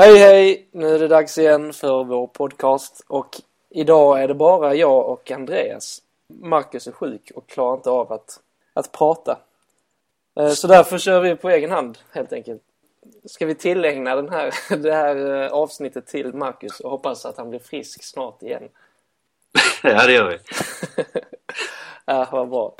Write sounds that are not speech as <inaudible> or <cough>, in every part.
Hej hej! Nu är det dags igen för vår podcast och idag är det bara jag och Andreas. Marcus är sjuk och klarar inte av att, att prata. Eh, Så därför kör vi på egen hand helt enkelt. Ska vi tillägna den här, <laughs> det här eh, avsnittet till Marcus och hoppas att han blir frisk snart igen. <laughs> Ja, det gör vi. <laughs> Ja, vad bra.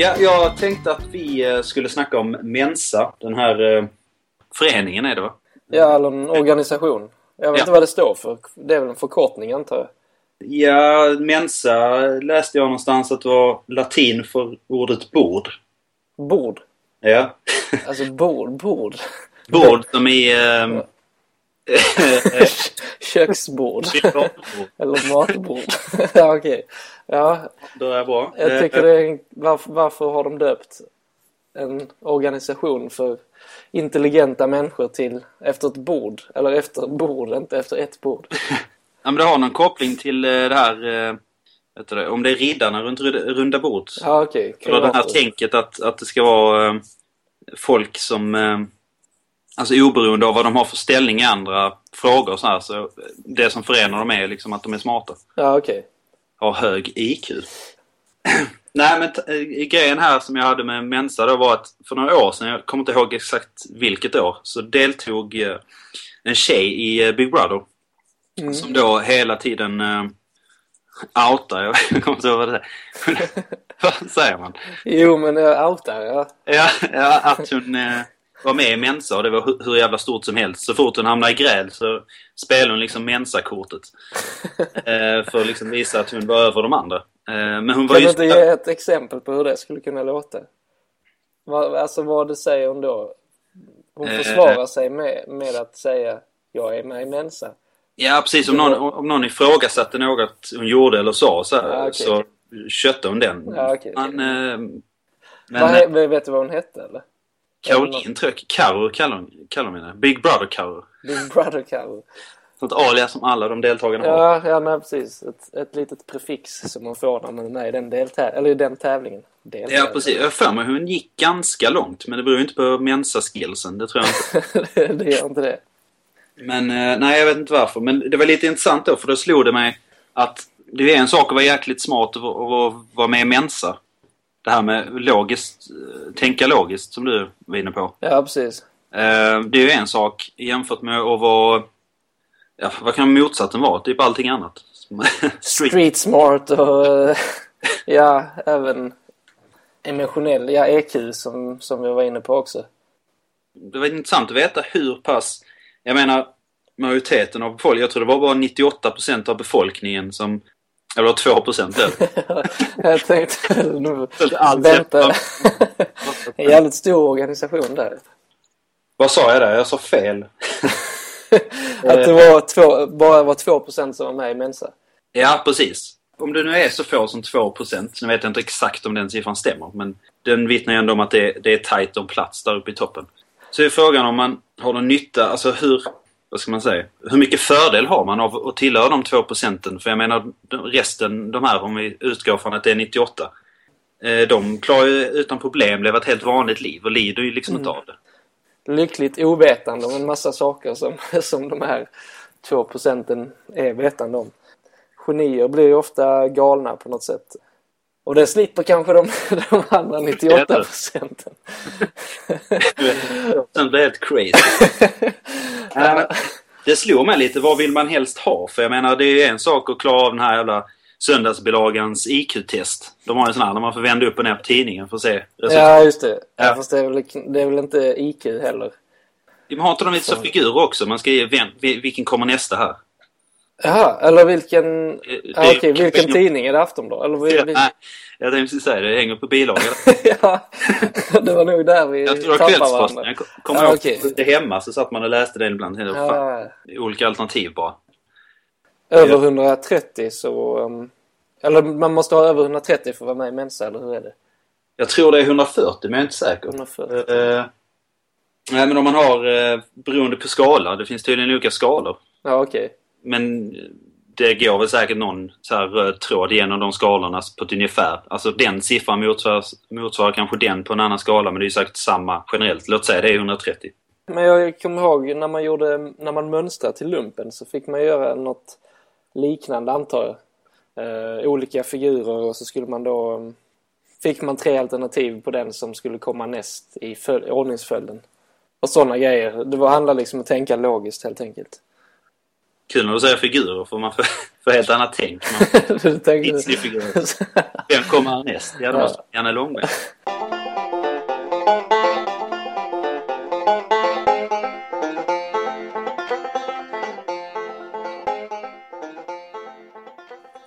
Ja, jag tänkte att vi eh, skulle snacka om Mensa. Den här eh, föreningen är det va? Ja, eller en organisation. Jag vet Ja. inte vad det står för. Det är väl en förkortning antar jag. Ja, Mensa läste jag någonstans att det var latin för ordet bord. Bord. Ja. Alltså bord, bord. Bord som i... ehm, <laughs> Köksbord. eh, Eller matbord. <laughs> ja, okej. Ja, det är bra. jag tycker Eh, det är... Varför, varför har de döpt en organisation för intelligenta människor till efter ett bord? Eller efter bord, inte efter ett bord. <laughs> Ja, men det har någon koppling till eh, det här... eh, det, om det är riddarna runt runda- bordet. Ja, okej. Eller det här tänket att, att det ska vara eh, folk som... Alltså oberoende av vad de har för ställning i andra frågor så här. Så det som förenar dem är liksom att de är smarta. Ja, okej. Har hög IQ. <clears throat> Nej men eh, grejen här som jag hade med Mensa då var att för några år sedan, jag kommer inte ihåg exakt vilket år, så deltog eh, en tjej i eh, Big Brother. Mm. Som då hela tiden uh, outar, jag <laughs> kommer inte ihåg vad det är. <laughs> vad säger man? Jo, men outar, ja. Ja, ja att hon eh, var med i Mensa och det var hu- hur jävla stort som helst. Så fort hon hamnade i gräl så spelade hon liksom Mensa-kortet. <laughs> Eh, för att liksom visa att hon var över de andra. Eh, men hon var Kan du inte ge ett exempel på hur det skulle kunna låta? Vad, alltså vad det säger hon då? Hon Eh, försvarar sig med, med att säga jag är med i Mensa. Ja, precis. Om någon, om någon ifrågasatte något hon gjorde eller sa så, här, Ja, okej, så kötte hon den. Ja, okej, Men, okej. eh, men Vad, eh, vet du vad hon hette eller? Caroline tror jag, Karo kallar hon henne. Big Brother Karo. Big Brother Carol. Sånt alias som alla de deltagarna har. Ja, ja nej, precis. Ett, ett litet prefix som man får när man är i den, deltä- eller i den tävlingen. Deltävling. Ja, precis. Jag för mig hon gick ganska långt, men det beror ju inte på Mensa-skillsen. Det tror jag inte. <laughs> det, gör inte det. Men eh, nej, jag vet inte varför. Men det var lite intressant då, för då slog det mig att det är en sak att vara jäkligt smart och, och, och vara med i Mensa. Det här med logiskt, tänka logiskt som du var inne på. Ja, precis. Eh, det är ju en sak jämfört med att vara... Ja, vad kan motsatsen vara? Typ allting annat. <laughs> Street. Street smart och <laughs> ja, även emotionell, ja EQ som, som vi var inne på också. Det var intressant att veta hur pass... Jag menar, majoriteten av befolkningen, jag tror det var bara 98% av befolkningen som... Eller 2% där. Jag tänkte nu vänta. <laughs> en jävligt stor organisation där. Vad sa jag där? Jag sa fel. <laughs> Att det var två, bara var 2% som var med i Mensa. Ja, precis. Om det nu är så få som 2%, nu vet jag inte exakt om den siffran stämmer, men den vittnar ju ändå om att det, det är tajt om plats där uppe i toppen. Så är frågan om man har någon nytta, alltså hur, vad ska man säga, hur mycket fördel har man av att tillhöra de 2 procenten? För jag menar, resten, de här, om vi utgår från att det är 98, eh, de klarar ju utan problem leva ett helt vanligt liv och lider ju liksom inte av det. Lyckligt ovetande om en massa saker som, <laughs> som de här 2% är vetande om. Genier blir ju ofta galna på något sätt. Och det slipper kanske de, <laughs> de andra 98 procenten. <laughs> Sen blir helt crazy. <laughs> Men det slog mig lite, vad vill man helst ha? För jag menar, det är en sak att klara av den här jävla söndagsbilagans IQ-test. De har ju sån här där man får vända upp och ner på tidningen för att se resultat. Ja, just det. Ja. Fast det är, väl, det är väl inte IQ heller. De har inte de lite så figurer också? Man ska ge vem, vil- vilken kommer nästa här? Jaha, eller vilken... Eh, det- okej, vilken tidning? Är det Aftonbladet? Eller Ja, vil... nej, jag tänkte säga det. Det hänger på bilagan. <laughs> ja, det var nog där vi Jag tror det Kvällsposten. kommer Ja, ihåg okej. det hemma så satt man och läste den ibland. Det Ja, olika alternativ bara. Över 130 så... Um, eller man måste ha över 130 för att vara med i Mensa, eller hur är det? Jag tror det är 140, men jag är inte säker. 140. Eh, nej, men om man har, eh, beroende på skala, det finns tydligen olika skalor. Ja, okej. Men det går väl säkert någon så här röd tråd genom de skalorna på ett ungefär. Alltså den siffran motsvarar, motsvarar kanske den på en annan skala, men det är ju säkert samma generellt. Låt säga det är 130. Men jag kommer ihåg när man gjorde, när man mönstrade till lumpen så fick man göra något liknande antar jag. Eh, olika figurer och så skulle man då... Fick man tre alternativ på den som skulle komma näst i föl- ordningsföljden. Och sådana grejer. Det var, handlar liksom om att tänka logiskt helt enkelt. Kul när du säger figurer, för man får, <laughs> får helt annat tänk. Man <laughs> Du tänkte... Disney-figurer. Vem kommer härnäst? Ja, det måste vara Janne Långben.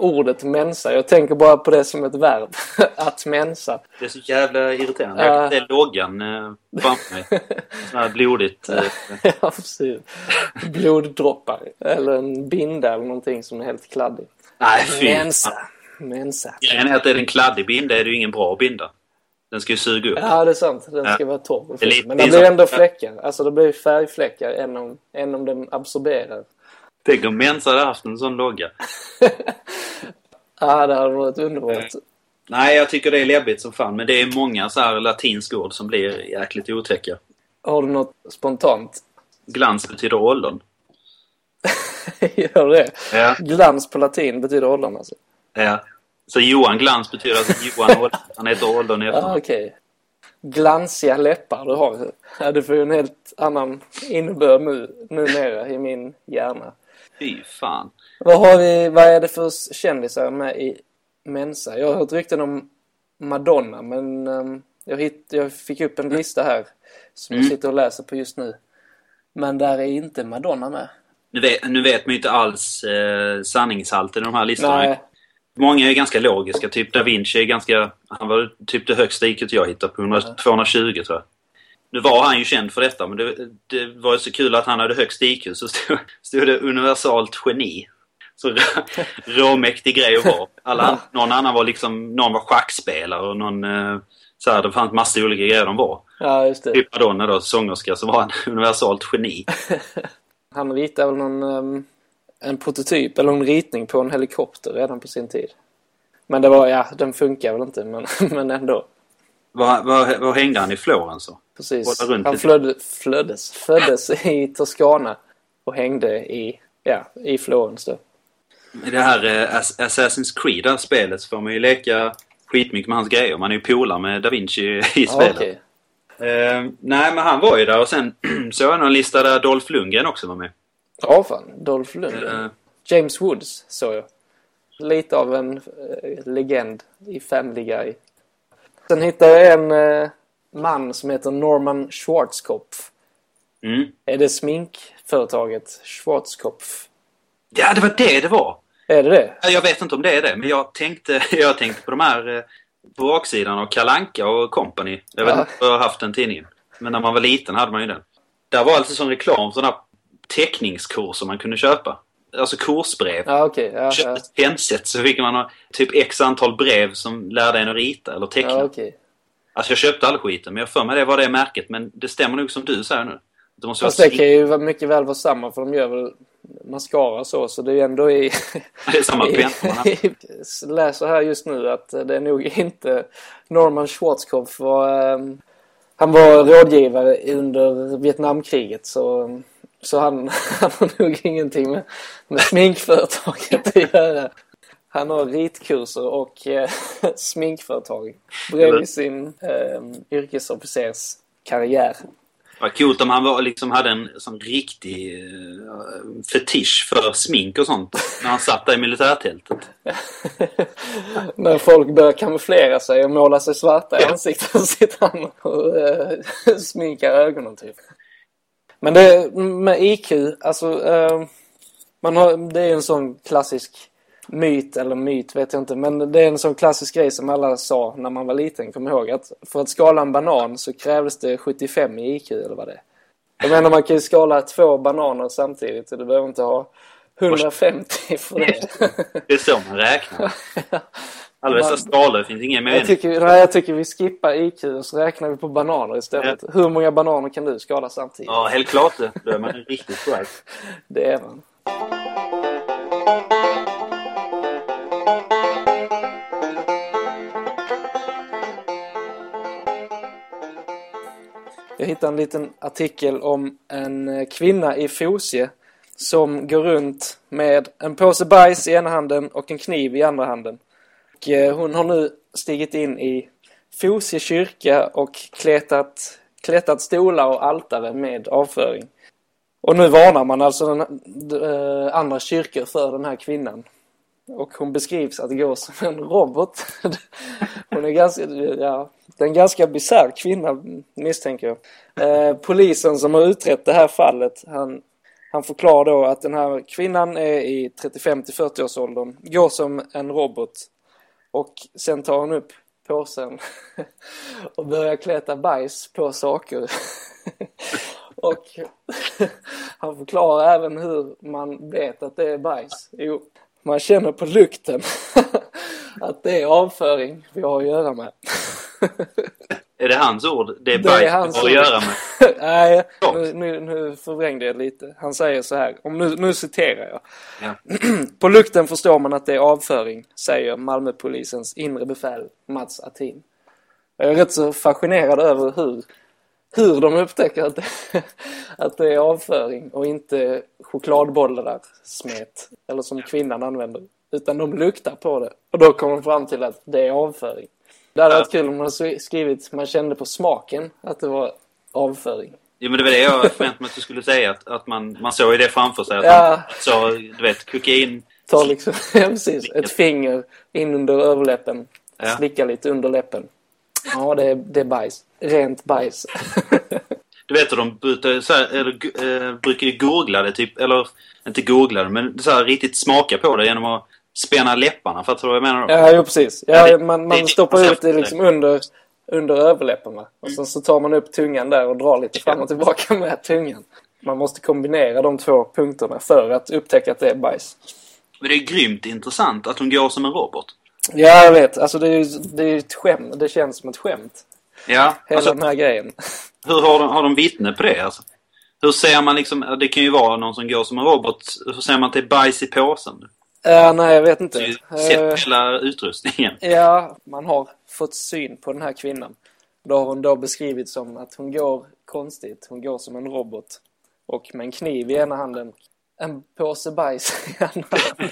Ordet mensa, jag tänker bara på det som ett verb. <laughs> att mensa. Det är så jävla irriterande. Jag Ja. kan se loggan eh, framför mig. <laughs> Sån här blodigt. Eh, <laughs> ja, precis. Bloddroppar. Eller en binda eller någonting som är helt kladdig. nej, fy. Mensa. Mensa. Grejen är att är det en kladdig binda är det ju ingen bra binda. Den ska ju suga upp. Ja, det är sant. Den ska Ja. vara torr Men det blir ändå fläckar. Alltså det blir färgfläckar än om, än om den absorberar. Tänk om Mensa hade haft en sån logga. <laughs> Ja, det hade varit underbart. Nej, jag tycker det är läbbigt som fan. Men det är många så här latinska ord som blir jäkligt otäcka. Har du något spontant? Glans betyder åldern. <laughs> Gör det? Ja. Glans på latin betyder åldern alltså? ja. Så Johan Glans betyder alltså Johan Åldern. <laughs> Han heter åldern i efternamn. okej. Glansiga läppar du har. Ja, det får ju en helt annan innebörd nu, numera i min hjärna. Fy fan. Vad, har vi, vad är det för kändisar med i Mensa? Jag har hört rykten om Madonna, men ehm, jag, hitt, jag fick upp en lista här som jag Mm. sitter och läser på just nu. Men där är inte Madonna med. Nu vet, nu vet man ju inte alls eh, sanningshalten i de här listorna. Nej, Många är ganska logiska. Typ Da Vinci är ganska... Han var typ det högsta IQt jag hittade på. 100, 220 tror jag. Nu var han ju känd för detta men det, det var ju så kul att han hade högst IQ så stod, stod det universalt geni. Så rå- råmäktig grej att vara. Alla, någon annan var liksom... Någon var schackspelare och någon... Eh, så här, det fanns massa olika grejer de var. ja just det. Typ Madonna då, sångerska, så var han <laughs> universalt geni. <laughs> Han ritade väl någon, ehm, en prototyp eller en ritning på en helikopter redan på sin tid. Men det var, ja, den funkar väl inte men, <laughs> men ändå. Vad, vad, vad hängde han i Florens så? Precis. Han lite. flödde, flöddes, föddes i Toscana och hängde i, ja, i Florens då. I det här eh, Ass- Assassin's Creed, det här spelet, så får man ju leka skitmycket med hans grejer. Man är ju polare med Da Vinci i spelet. okej. Eh, nej, men han var ju där och sen <clears throat> så jag någon lista där Dolph Lundgren också var med. Ja, fan. Dolph Lundgren. Eh, James Woods såg jag. Lite av en eh, legend i Family Guy. Sen hittade jag en eh, man som heter Norman Schwarzkopf. mm. Är det sminkföretaget Schwarzkopf? Ja, det var det det var! Är det det? Ja, Jag vet inte om det är det, men jag tänkte, <laughs> jag tänkte på de här eh, på baksidan av Kalanka och Company. Jag vet Ja. inte om jag har haft den tidningen. Men när man var liten hade man ju den. Där var alltså sån reklam sådana teckningskurser man kunde köpa. Alltså kursbrev. Ja, okej. Ja, köpte ja. ett pennsätt så fick man typ x antal brev som lärde en att rita eller teckna. ja okej. Alltså jag köpte all skiten men jag för mig det var det märket men det stämmer nog som du säger nu. Det måste Fast vara det kan ju mycket väl vara samma för de gör väl mascara så, så det är ju ändå i... <laughs> det är samma penna man har. Jag läser här just nu att det är nog inte Norman Schwarzkopf var... ehm, han var rådgivare under Vietnamkriget så, så han, <laughs> han har nog ingenting med, med sminkföretaget att göra. Han har ritkurser och eh, <laughs> sminkföretag bredvid sin eh, yrkesofficerskarriär. Vad coolt om han var, liksom hade en sån riktig uh, fetisch för smink och sånt när han satt där i militärtältet. <laughs> När folk börjar kamouflera sig och måla sig svarta i ansiktet sitter han och eh, sminkar ögonen typ. Men det med IQ, alltså eh, man har, det är en sån klassisk myt, eller myt vet jag inte, men det är en sån klassisk grej som alla sa när man var liten, kom ihåg att för att skala en banan så krävdes det 75 i IQ eller vad det är. Jag menar man kan ju skala två bananer samtidigt så du behöver inte ha 150 för det. Det är så man räknar. <laughs> Alla dessa skalor finns ingen Jag mening. tycker, nej, jag tycker vi skippar IQ och så räknar vi på bananer istället. Hur många bananer kan du skala samtidigt? Ja, helt klart det. Då är man riktigt bright. <laughs> Det är man. Jag hittade en liten artikel om en eh, kvinna i Fosie som går runt med en påse bajs i ena handen och en kniv i andra handen. Och eh, hon har nu stigit in i Fosie kyrka och kletat, kletat stolar och altare med avföring. Och nu varnar man alltså den, äh, andra kyrkor för den här kvinnan. Och hon beskrivs att gå som en robot. <laughs> Hon är ganska, ja, det är en ganska bisarr kvinna misstänker jag. Eh, polisen som har utrett det här fallet, han, han förklarar då att den här kvinnan är i 35 till 40 års åldern, går som en robot. Och sen tar hon upp påsen <laughs> och börjar kleta bajs på saker. <laughs> och <laughs> han förklarar även hur man vet att det är bajs. Jo, man känner på lukten att det är avföring vi har att göra med. Är det hans ord? Det är bajs hans har att göra med. <laughs> Nej, nu, nu, nu förvrängde jag lite. Han säger så här, om nu, nu citerar jag. Ja. <clears throat> På lukten förstår man att det är avföring, säger Malmöpolisens inre befäl Mats Attin. Jag är rätt så fascinerad över hur, hur de upptäcker att det, <laughs> att det är avföring och inte chokladbollar smet, eller som kvinnan använder. Utan de luktar på det och då kommer de fram till att det är avföring. Det hade varit kul om man skrivit, man kände på smaken att det var avföring. Jo, men det var det jag förväntade mig att du skulle säga. Att, att man, man såg ju det framför sig. Att Ja. man så, du vet, kokain. Ta liksom, <laughs> ja, precis, ett finger in under överläppen. Ja. Slicka lite under läppen. Ja, det är, det är bajs. Rent bajs. <laughs> Du vet hur de brukar, så här, eller, eh, brukar googla det, typ, eller inte googla det, men så här, riktigt smaka på det genom att spänna läpparna. Fattar du vad jag menar då? ja, jo, precis. Ja, Ja, det- man, det man stoppar det. ut det liksom under, under överläppen va? Och sen så tar man upp tungan där och drar lite fram och tillbaka med tungan. Man måste kombinera de två punkterna för att upptäcka att det är bajs. Men det är grymt intressant att hon går som en robot. Ja, jag vet. Alltså det är ju det är ett skämt. Det känns som ett skämt. Ja, Hela alltså, den här grejen. hur har de, har de vittne på det? Alltså? Hur ser man liksom, det kan ju vara någon som går som en robot, hur ser man att det är bajs i påsen? Ja, nej, jag vet Du inte. ju Eh, sett hela utrustningen. Ja, man har fått syn på den här kvinnan. Då har hon då beskrivit som att hon går konstigt. Hon går som en robot. Och med en kniv i ena handen. En påse bajs i andra handen.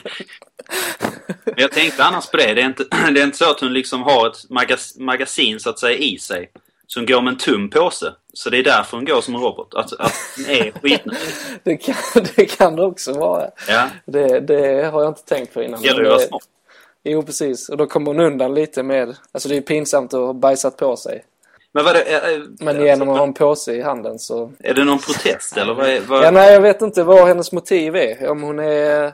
Jag tänkte annars på det. Det är inte, <clears throat> det är inte så att hon liksom har ett magas, magasin så att säga i sig. Så hon går med en tum påse. Så det är därför hon går som en robot. Att, att hon är skitnödig. <laughs> Det kan, det kan det också vara. Ja, Det, det har jag inte tänkt på innan. det gäller ju att vara det-. Jo, precis. Och då kommer hon undan lite med... Alltså det är ju pinsamt att ha bajsat på sig. Men vad är, Men genom att ha en påse i handen så... är det någon protest eller vad är, vad, Ja, nej, jag vet inte vad hennes motiv är. Om hon är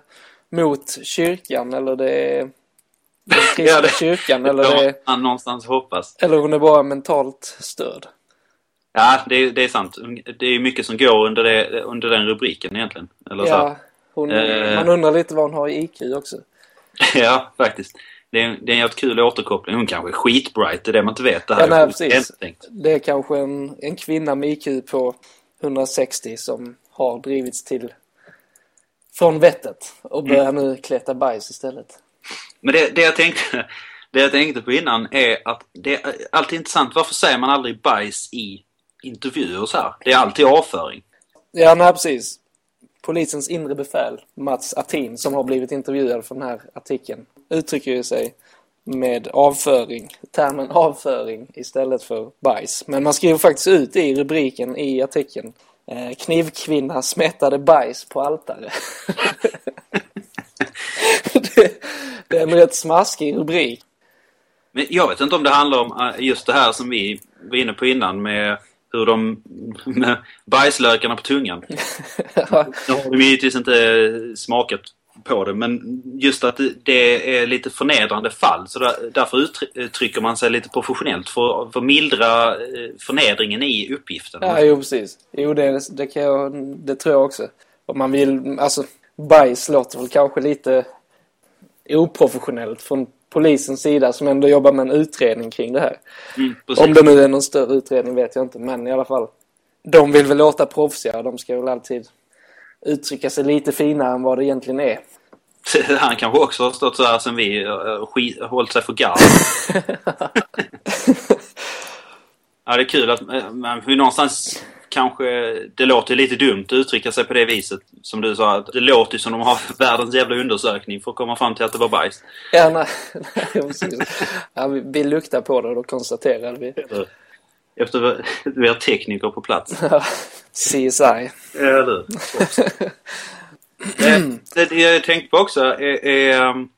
mot kyrkan eller det är <laughs> den kristna Ja, det- kyrkan eller, det det man någonstans hoppas. eller hon är bara mentalt störd. Ja, det, är- det är sant. Det är mycket som går under, det, under den rubriken egentligen. Eller. Ja, hon, Eh. man undrar lite vad hon har i IQ också. <laughs> Ja, faktiskt. Det är, det är en jävligt kul återkoppling. Hon kanske är skitbright, det är det man inte vet. Det här Ja, nej, precis. Det är kanske en, en kvinna med IQ på 160 som har drivits till från vettet och börjar Mm. nu kleta bajs istället. Men det, det, jag tänkte, <laughs> det jag tänkte på innan är att det är alltid intressant. Varför säger man aldrig bajs i intervjuer och så här? Det är alltid avföring. Ja, nej precis. Polisens inre befäl, Mats Attin, som har blivit intervjuad för den här artikeln, uttrycker ju sig med avföring, termen avföring istället för bajs. Men man skriver faktiskt ut i rubriken i artikeln eh, Knivkvinna smättade bajs på altare. <laughs> det, det är en rätt smaskig rubrik. Men jag vet inte om det handlar om eh, just det här som vi var inne på innan med hur de... med bajslökarna på tungan. <laughs> Nu har de givetvis inte smakat på det, men just att det- är lite förnedrande fall. Så där, därför uttrycker man sig lite professionellt för, för att mildra eh, förnedringen i uppgiften. Ja, jo precis. Jo, det, det, kan jag, det tror jag också. Om man vill, alltså, bajs låter väl kanske lite oprofessionellt från polisens sida som ändå jobbar med en utredning kring det här. Mm. Om det nu är någon större utredning vet jag inte, men i alla fall. De vill väl låta proffsiga, de ska väl alltid uttrycka sig lite finare än vad det egentligen är. <laughs> Han kanske också har stått så här sen vi och skit, hållit sig för garv. <laughs> <laughs> ja, det är kul att eh, man ju någonstans kanske... Det låter lite dumt att uttrycka sig på det viset. Som du sa, att det låter som de har <laughs> världens jävla undersökning för att komma fram till att det var bajs. Ja, nej, <laughs> nej precis. Ja, vi, vi luktar på det och då konstaterar vi. Efter <laughs> vi har tekniker på plats. CSI. Eller Eh, det, det jag tänkte på också, är, är, um,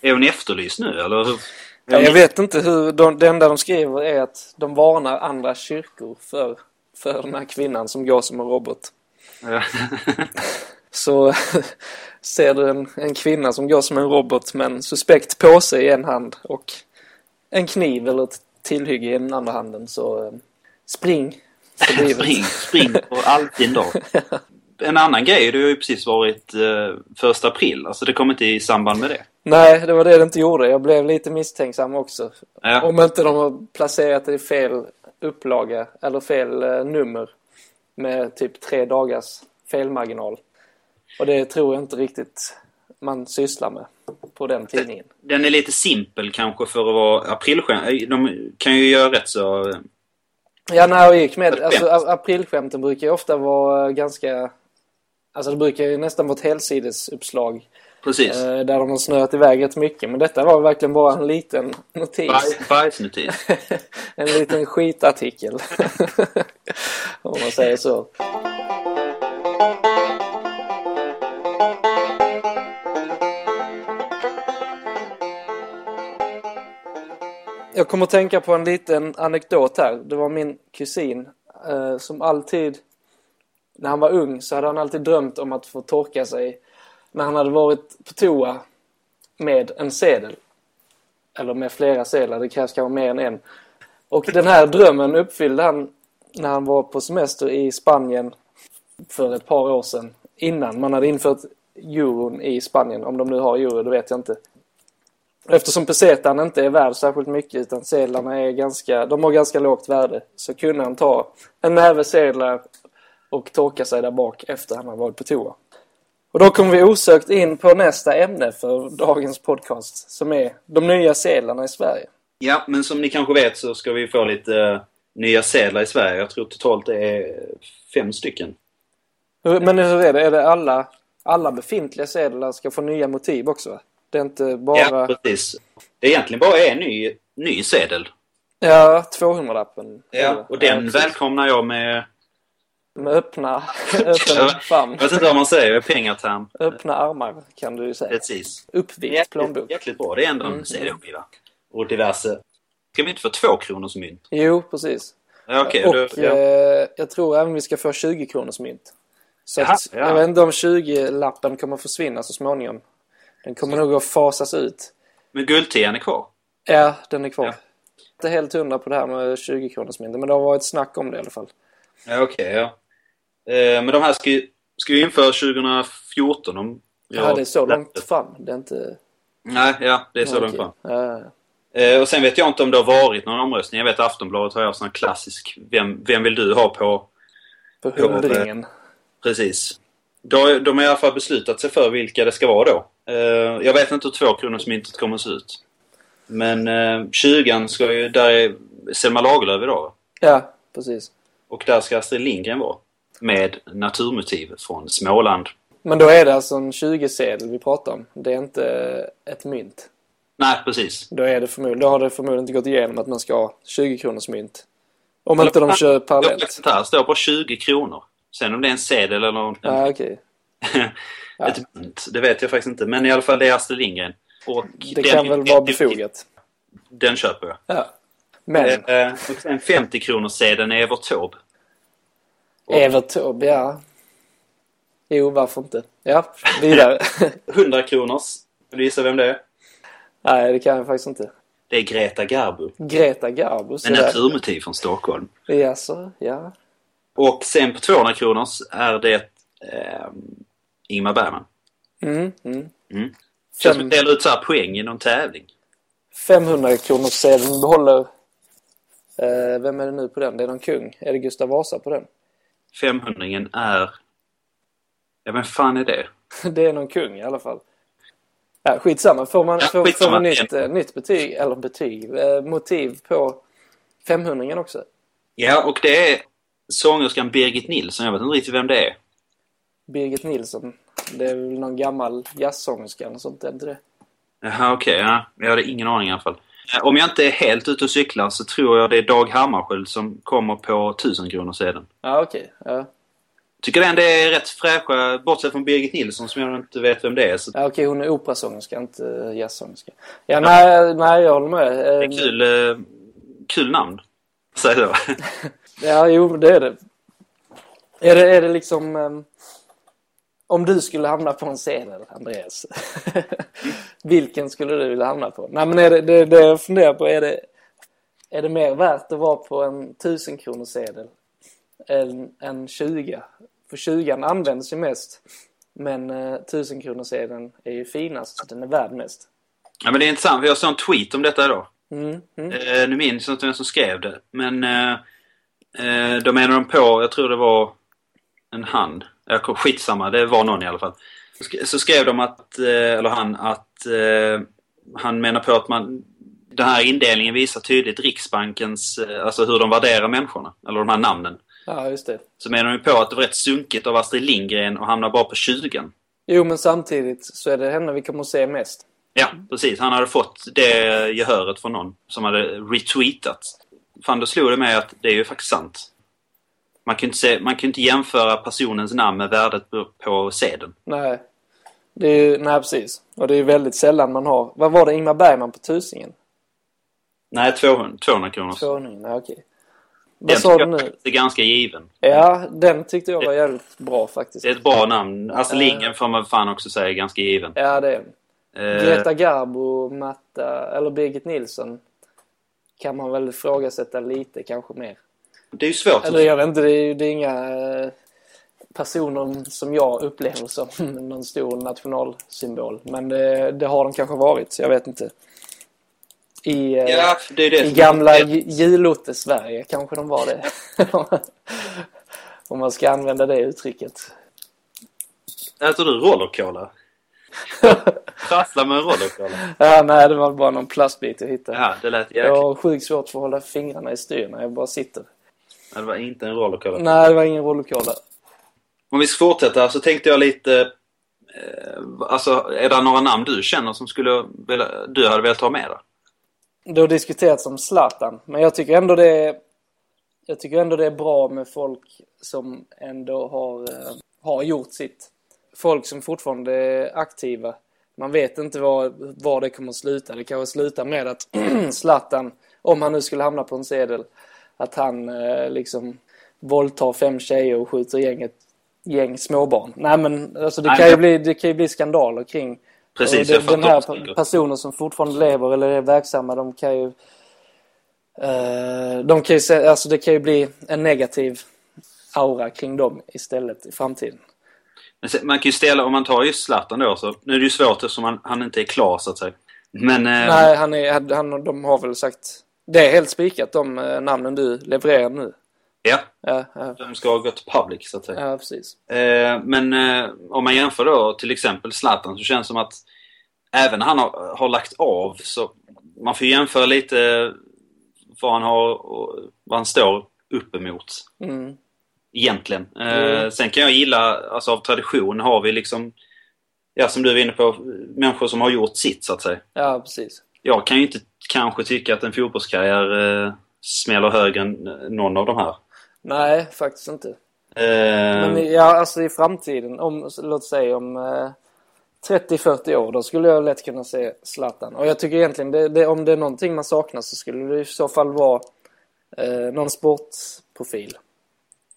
är hon efterlyst nu eller? Hur? Ja, jag vet inte hur, de, det enda de skriver är att de varnar andra kyrkor för, för den här kvinnan som går som en robot. Ja. <laughs> Så <laughs> ser du en, en kvinna som går som en robot med en suspekt påse i en hand och en kniv eller ett tillhygge i den andra handen så eh, spring för livet. spring, spring på alltid dag. <laughs> En annan grej, det har ju precis varit eh, första april. Alltså det kom inte i samband med det. Nej, det var det det inte gjorde. Jag blev lite misstänksam också. Ja. Om inte de har placerat det i fel upplaga eller fel eh, nummer med typ tre dagars felmarginal. Och det tror jag inte riktigt man sysslar med på den tidningen. Den är lite simpel kanske för att vara aprilskämt. De kan ju göra rätt så... Ja, när jag gick med, alltså aprilskämten brukar ju ofta vara ganska... Alltså det brukar ju nästan vara ett helsidesuppslag Precis. eh, där de har snöat iväg rätt mycket. Men detta var verkligen bara en liten notis. Baj- Bajsnotis. <laughs> en liten skitartikel. <laughs> Om man säger så. Jag kommer att tänka på en liten anekdot här. Det var min kusin eh, som alltid, när han var ung, så hade han alltid drömt om att få torka sig när han hade varit på toa med en sedel. Eller med flera sedlar, det krävs kanske mer än en. Och den här drömmen uppfyllde han när han var på semester i Spanien för ett par år sedan. Innan man hade infört euron i Spanien. Om de nu har euro, det vet jag inte. Eftersom pesetan inte är värd särskilt mycket utan sedlarna är ganska, de har ganska lågt värde så kunde han ta en näve sedlar och torka sig där bak efter han har varit på toa. Och då kommer vi osökt in på nästa ämne för dagens podcast som är de nya sedlarna i Sverige. Ja, men som ni kanske vet så ska vi få lite eh, nya sedlar i Sverige. Jag tror totalt det är fem stycken. Hur- Men hur är det? Är det alla, alla befintliga sedlar ska få nya motiv också? Det är inte bara... Ja, precis. Det är egentligen bara en ny, ny sedel. Ja, 200-lappen. Ja, och den precis. välkomnar jag med... Med öppna, <laughs> öppen famn. Jag vet inte vad man säger, pengaterm. Öppna armar kan du ju säga. Precis. Uppvikt plånbok. Jäkligt, bra. Det är ändå en Mm. CD-skiva. Och diverse... Ska vi inte få två kronors mynt? Jo, precis. Ja, okej. och då- ja. eh, jag tror även vi ska få 20 kronors mynt. Så Jaha, att, ja. jag vet inte om 20-lappen kommer försvinna så småningom. Den kommer nog att fasas ut. Men guldtian är kvar. Ja, den är kvar. Ja. Inte helt hundra på det här med 20 kronors mynten, men det har varit snack om det i alla fall. Ja, okej. ja. Eh, men de här ska ju, ska ju införas 2014 om... Ja, det är så långt fram. Det är inte... Nej, ja. Det är så Okej. långt fram. Ja, ja. Eh, och sen vet jag inte om det har varit någon omröstning. Jag vet Aftonbladet har jag sån här klassisk. Vem, vem vill du ha på? På hundringen. Precis. De, de har i alla fall beslutat sig för vilka det ska vara då. Eh, jag vet inte hur tvåkronorsmyntet kommer att se ut. Men eh, 20 ska ju... Där är Selma Lagerlöf idag. va? Ja, precis. Och där ska Astrid Lindgren vara. Med naturmotiv från Småland. Men då är det alltså en 20-sedel vi pratar om. Det är inte ett mynt. Nej, precis. Då, är det förmodligen, då har det förmodligen inte gått igenom att man ska ha 20 kronors mynt. Om inte de kör Jag parallellt. här står bara 20 kronor. Sen om det är en sedel eller en, Ja, okej. Ja. <laughs> ett mynt, det vet jag faktiskt inte. Men i alla fall, det är Astrid Lindgren. Och Det den- kan väl vara befogat. Den köper jag. Ja. Men Eh, och sen 50 kronors sedeln är Evert Taube. Evert Taube, ja. Jo, varför inte? Ja, vidare. <laughs> 100 kronors. Vill du gissa vem det är? Nej, det kan jag faktiskt inte. Det är Greta Garbo. Greta Garbo, sådär. naturmotiv från Stockholm. Jaså, ja. Och sen på 200 kronors är det eh, Ingmar Bergman. Mm, mm. Mm. Känns som att dela ut så här poäng i någon tävling. 500 kronors sedeln behåller... Eh, vem är det nu på den? Det är någon kung. Är det Gustav Vasa på den? 500 är... Ja, men fan är det? <laughs> det är någon kung i alla fall. Ja, skitsamma. Får man, Ja, får, får skitsamma. man nytt, eh, nytt betyg, eller betyg, eh, motiv på 500 också? Ja, och det är sångerskan Birgit Nilsson. Jag vet inte riktigt vem det är. Birgit Nilsson. Det är väl någon gammal jazzsångerska och sånt, är inte det? Jaha, okej. ja. Jag hade ingen aning i alla fall. Eh, Om jag inte är helt ute och cyklar så tror jag det är Dag Hammarskjöld som kommer på 1000 kronor sedan. Ja, okej. Ja. Tycker ändå det är rätt fräscha, bortsett från Birgit Nilsson som jag inte vet vem det är. Så Ja, okej, hon är operasångerska, inte jazzsångerska. Ja, nej, nej, jag håller med. det är Eh, kul, eh, kul namn. Säg då. <laughs> Ja, jo, det är det. Är det, är det liksom... om du skulle hamna på en sedel, Andreas. <laughs> vilken skulle du vilja hamna på? Nej, men är det, det, det jag funderar på, är det, är det mer värt att vara på en 1000 kronors sedel än en 20? För 20 används ju mest. Men eh, 1000 kronors sedeln är ju finast, så den är värd mest. ja, men det är intressant, för jag såg en tweet om detta idag. Mm, mm. Eh, nu minns jag inte vem som skrev det. Men eh, eh, då menar de på, jag tror det var en han. Jag skitsamma, det var någon i alla fall. Så, sk- så skrev de att, eh, eller han, att eh, han menar på att man den här indelningen visar tydligt Riksbankens, eh, alltså hur de värderar människorna. Eller de här namnen. Ja, just det. Så menar de på att det var rätt sunkigt av Astrid Lindgren att hamna bara på 20. Jo, men samtidigt så är det henne vi kommer att se mest. Ja, precis. Han hade fått det gehöret från någon som hade retweetat. Fan, då slog det mig att det är ju faktiskt sant. Man kan ju inte, se, man kan inte jämföra personens namn med värdet på, sedeln. Nej. Det är ju, nej precis. Och det är ju väldigt sällan man har. Vad var det Ingmar Bergman på tusingen? Nej, 200, 200 kronor. 200, nej okej. Den Vad sa tycker du nu? faktiskt är ganska given. Ja, den tyckte jag var jävligt bra faktiskt. Det är ett bra namn. Astrid Eh. Lindgren får man fan också säga är ganska given. Ja, det är den. Eh, Greta Garbo, Matta, eller Birgit Nilsson kan man väl ifrågasätta lite kanske mer. Det är ju svårt. Eller jag vet inte, det är, det är inga eh, personer som jag upplever som <laughs> någon stor nationalsymbol. Men det, det har de kanske varit, så jag vet inte. I, eh, Ja, det det I gamla Julotte-Sverige kanske de var det. <laughs> Om man ska använda det uttrycket. Äter du rollercola? <laughs> Prasslar med en rollercola? Ja, nej, det var bara någon plastbit jag hittade. Ja, det lät Jag har sjukt svårt för att hålla fingrarna i styr när jag bara sitter. Det var inte en rollercola. Nej, det var ingen rollercola. Om vi ska fortsätta så tänkte jag lite... Eh, alltså, är det några namn du känner som skulle vilja, du hade velat ha med då? Det har diskuterats om Zlatan, men jag tycker ändå det är, jag tycker ändå det är bra med folk som ändå har, eh, har gjort sitt. Folk som fortfarande är aktiva. Man vet inte var, var det kommer att sluta. Det kanske slutar med att <clears throat> Zlatan, om han nu skulle hamna på en sedel, att han eh, liksom våldtar fem tjejer och skjuter gänget, gäng småbarn. Nej men alltså det Nej, kan ju men- bli, det kan ju bli skandaler kring Precis, och jag det, den här också. pe- personer som fortfarande lever eller är verksamma, de kan ju... Eh, de kan ju alltså det kan ju bli en negativ aura kring dem istället i framtiden. Men Man kan ju ställa, om man tar just Zlatan då så, nu är det ju svårt eftersom han, han inte är klar så att säga. Men... Eh, Nej, han är, han, de har väl sagt... Det är helt spikat de eh, namnen du levererar nu. Ja, Ja, ja, de ska ha gått public så att säga. ja precis. Eh, men eh, om man jämför då till exempel Zlatan så känns det som att även han har, har lagt av så man får jämföra lite vad han har och vad han står upp emot Mm. egentligen. Eh, Mm. Sen kan jag gilla, alltså av tradition har vi liksom Ja, som du var inne på, människor som har gjort sitt så att säga. Ja, precis. Jag kan ju inte kanske tycka att en fotbollskarriär eh, smäller högre än eh, någon av de här. Nej, faktiskt inte. Eh, Men i- ja, alltså i framtiden, om, låt säga om eh, 30-40 år, då skulle jag lätt kunna se Zlatan. Och jag tycker egentligen, det, det, om det är någonting man saknar så skulle det i så fall vara eh, någon sportprofil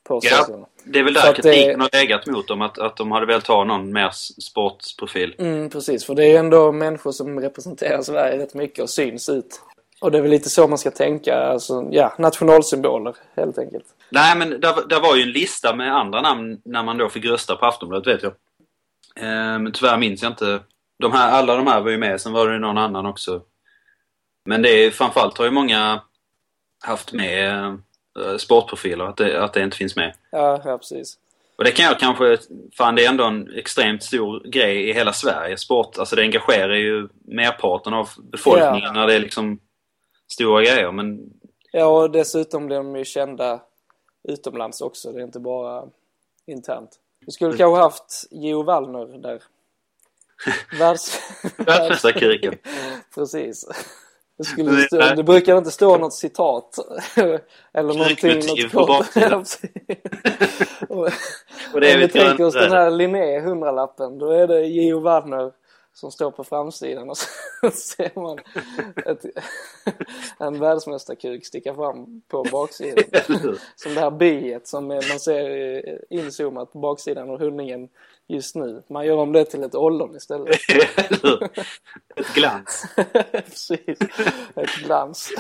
på Ja. Det är väl där att det- kritiken har legat mot dem, att, att de hade velat ha någon mer sportprofil. Mm, precis, för det är ju ändå människor som representerar Sverige rätt mycket och syns ut. Och det är väl lite så man ska tänka, alltså, ja, nationalsymboler helt enkelt. Nej, men där, där var ju en lista med andra namn när man då fick rösta på Aftonbladet, vet jag. Eh, men tyvärr minns jag inte. De här, alla de här var ju med, sen var det ju någon annan också. Men det är framförallt har ju många haft med eh, sportprofiler, att det, att det inte finns med. Ja, ja precis. Och det kan jag kanske... Fan, det är ändå en extremt stor grej i hela Sverige. Sport, alltså det engagerar ju merparten av befolkningen Ja. när det är liksom stora grejer. Men Ja, och dessutom blir de ju kända utomlands också. Det är inte bara internt. Du skulle kanske haft Geo Wallner där. <laughs> Världs... Världsmästarkuken. <laughs> Precis. Det, skulle stå, det brukar inte stå något citat. <laughs> Eller någonting. Något på och, <laughs> Och det är om vi tänker oss den här Linné 100-lappen. Då är det Geo Wallner som står på framsidan och <laughs> så ser man ett, en världsmästarkuk sticka fram på baksidan. Som det här biet som man ser inzoomat på baksidan av hundningen just nu. Man gör om det till ett ollon istället. <laughs> Ett glans. <laughs> Precis. Ett glans.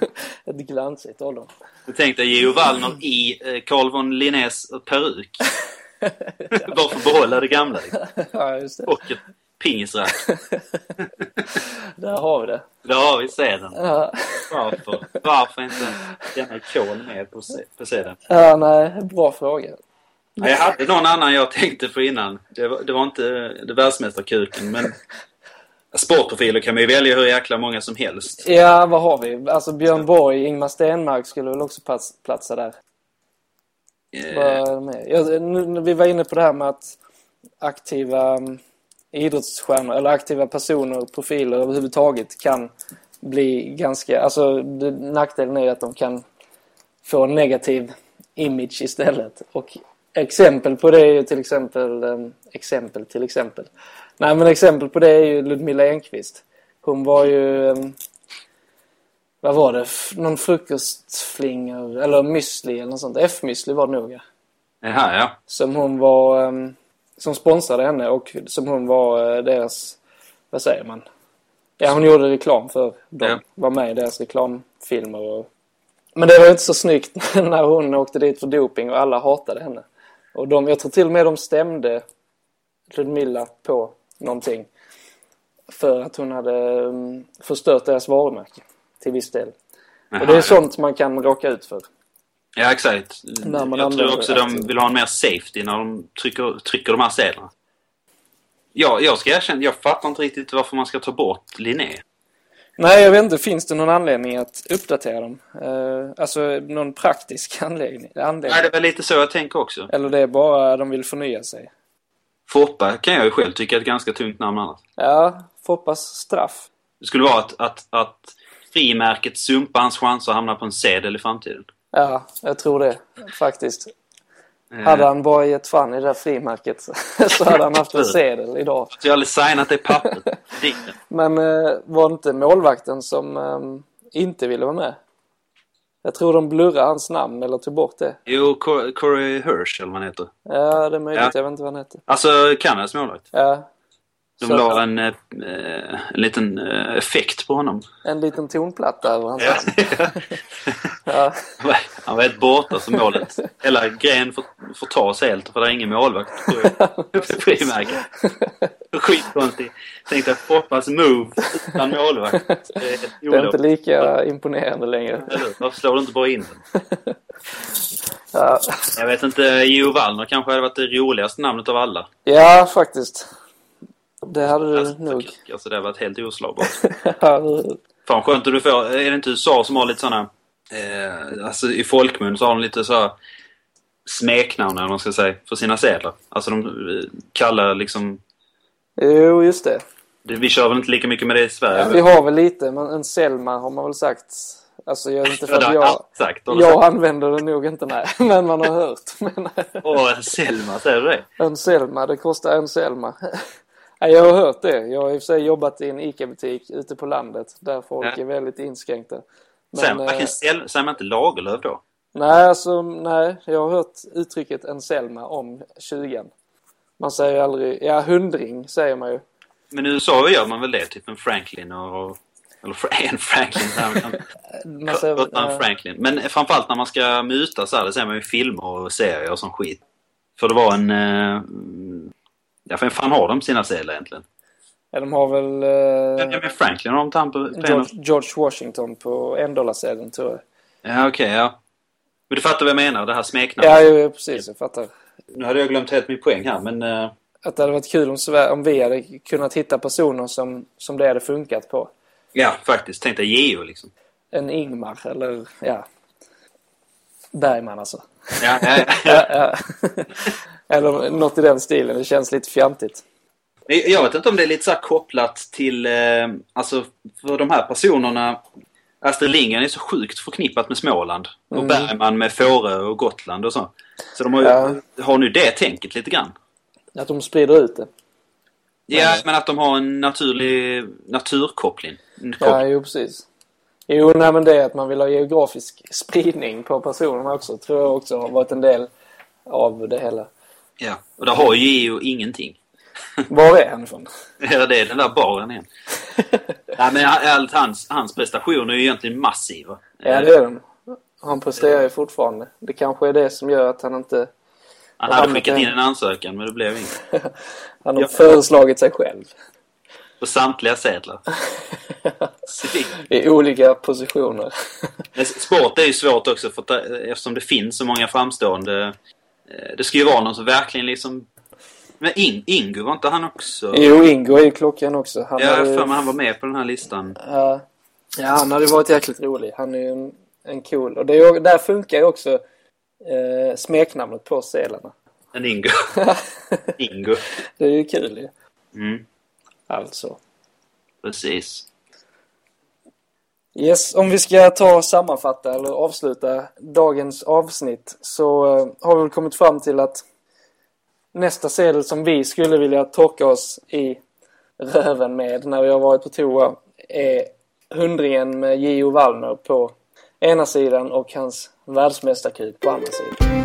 <laughs> Ett glansigt ollon. Du tänkte Geo Wallner i eh, Carl von Linnés peruk. Varför behålla det gamla? Ja, just det. Och ett pingisrack. Där har vi det. Där har vi sedeln. Ja, Varför? Varför inte denna ikon med på sedeln? ja nej, bra fråga. Ja, jag hade någon annan jag tänkte på innan. Det var, det var inte det världsmästarkuken, men <laughs> sportprofiler kan man ju välja hur jäkla många som helst. Ja, vad har vi? Alltså Björn Borg, Ingmar Stenmark skulle väl också plats, platsa där. Vad Eh, är det med? Ja, nu, vi var inne på det här med att aktiva um, idrottsstjärnor eller aktiva personer, profiler överhuvudtaget kan bli ganska, alltså nackdelen är att de kan få en negativ image istället. Och exempel på det är ju till exempel, um, exempel till exempel. Nej men exempel på det är ju Ludmilla Enqvist. Hon var ju, um, vad var det, någon frukostflingor eller müsli eller något sånt. F-müsli var det nog ja Jaha, ja. som hon var ehm, som sponsrade henne och som hon var eh, deras vad säger man ja hon gjorde reklam för dem Ja. var med i deras reklamfilmer och men det var ju inte så snyggt <laughs> när hon åkte dit för doping och alla hatade henne och de, jag tror till och med de stämde Ludmilla på någonting för att hon hade um, förstört deras varumärke till viss del och det är sånt man kan råka ut för Ja, exakt. Jag tror också de vill ha en mer safety när de trycker, trycker de här sedlarna. Ja, jag ska erkänna, jag fattar inte riktigt varför man ska ta bort Linné. Nej, jag vet inte. Finns det någon anledning att uppdatera dem? Eh, alltså någon praktisk <laughs> anledning? anledning. Nej, det är väl lite så jag tänker också. Eller det är bara de vill förnya sig? Foppa kan jag ju själv tycka är ett ganska tungt namn annars. Ja, Foppas straff. Det skulle vara att, att, att frimärket sumpar hans chanser att hamna på en sedel i framtiden. Ja, jag tror det faktiskt. Eh, Hade han bara gett fan i det där frimärket så <laughs> hade han haft en sedel idag. Jag har aldrig signat det pappret. <laughs> Men eh, var det inte målvakten som ehm, inte ville vara med? Jag tror de blurrade hans namn eller tog bort det. Jo, Cor- Corey Hirsch eller vad han heter. Ja, det är möjligt. Ja. Jag vet inte vad han heter. Alltså Kanadas målvakt. Ja. De Så- la en, eh, en liten eh, effekt på honom. En liten tonplatta över hans Ja. namn. <laughs> Ja. Han var helt borta som målet. Hela grejen får, får tas helt för det är ingen målvakt <laughs> på frimärket. Skitkonstigt. Tänkte att Foppas move utan målvakt. Det är Det är inte lika imponerande längre. Eller? Varför slår du inte bara in den? Ja, Jag vet inte, Gio Wallner kanske hade varit det roligaste namnet av alla. ja faktiskt. Det hade du Alltså, nog. alltså det hade varit helt oslagbart. <laughs> Fan skönt att du får, är det inte USA som har lite såna, eh, alltså i folkmun så har de lite så här smeknamn eller man ska säga, för sina sedlar. Alltså de eh, kallar liksom, jo, just det. det, vi kör väl inte lika mycket med det i Sverige? Ja, vi har väl lite, men en Selma har man väl sagt. Alltså jag vet inte för att jag... sagt. Jag sagt. använder det nog inte, nej. <laughs> Men man har hört. Men Åh, Selma, säger du det? en Selma, det kostar en Selma. Jag har hört det. Jag har i och för sig jobbat i en ICA-butik ute på landet där folk Ja. är väldigt inskränkta. Säger Men, man eh, varken Sel- säger man inte Lagerlöf då? Nej, alltså nej. Jag har hört uttrycket en Selma om 20 Man säger aldrig, ja hundring säger man ju. Men i USA gör man väl det, typ en Franklin och... Eller <laughs> en Franklin. man- <laughs> Man säger, ja, Franklin. Men framförallt när man ska muta så här, det ser man ju filmer och serier och sån skit. För det var en... Ja, för fan har de sina sedlar egentligen? Ja, de har väl Ja, eh, Franklin har de på, på George. George Washington på en dollarsedeln tror jag. Ja, okej, ja. Men du fattar vad jag menar, det här smeknamnet. Ja, jo, precis. Jag fattar. Nu hade jag glömt helt min poäng här, men... eh, Att det hade varit kul om, om vi hade kunnat hitta personer som, som det hade funkat på. ja, faktiskt. Tänk dig Geo liksom. En Ingmar eller ja. Bergman alltså. Ja, ja, ja. <laughs> Ja, ja. eller något i den stilen. Det känns lite fjantigt. Jag vet inte om det är lite så här kopplat till, eh, alltså för de här personerna, Astrid Lindgren är så sjukt förknippat med Småland. Och Mm. Bergman med Fårö och Gotland och så. Så de har, ju, Ja. har nu det tänket lite grann. Att de sprider ut det. Ja, men att de har en naturlig naturkoppling. En Ja, koppling. jo precis. Jo, nej men det är att man vill ha geografisk spridning på personerna också. Tror jag också har varit en del av det hela. Ja. Och där har ju Geo ingenting. Var är han ifrån? <laughs> Ja, det är den där baren igen. <laughs> Nej, men allt hans, hans prestationer är ju egentligen massiva. Ja, det är de. Han presterar ju fortfarande. Det kanske är det som gör att han inte... Han hade skickat in en ansökan, men det blev inget. <laughs> Han har Ja. föreslagit sig själv. På samtliga sedlar. <laughs> I olika positioner. <laughs> Men sport är ju svårt också för att, det- eftersom det finns så många framstående. eh, Det ska ju vara någon som verkligen liksom... Men In, Ingo, var inte han också? Jo, Ingo är ju klockan också. Han Ja, jag hade- för mig han var med på den här listan. Ja, ja, han hade varit jäkligt rolig. Han är ju en, en cool. Och det där funkar ju också eh, smeknamnet på sedlarna. En Ingo. <laughs> Ingo. det är ju kul ju. Mm, Alltså. precis. Yes, om vi ska ta och sammanfatta eller avsluta dagens avsnitt så eh, har vi väl kommit fram till att nästa sedel som vi skulle vilja torka oss i röven med när vi har varit på toa är hundringen med Gio Wallner på ena sidan och hans världsmästarkuk på andra sidan.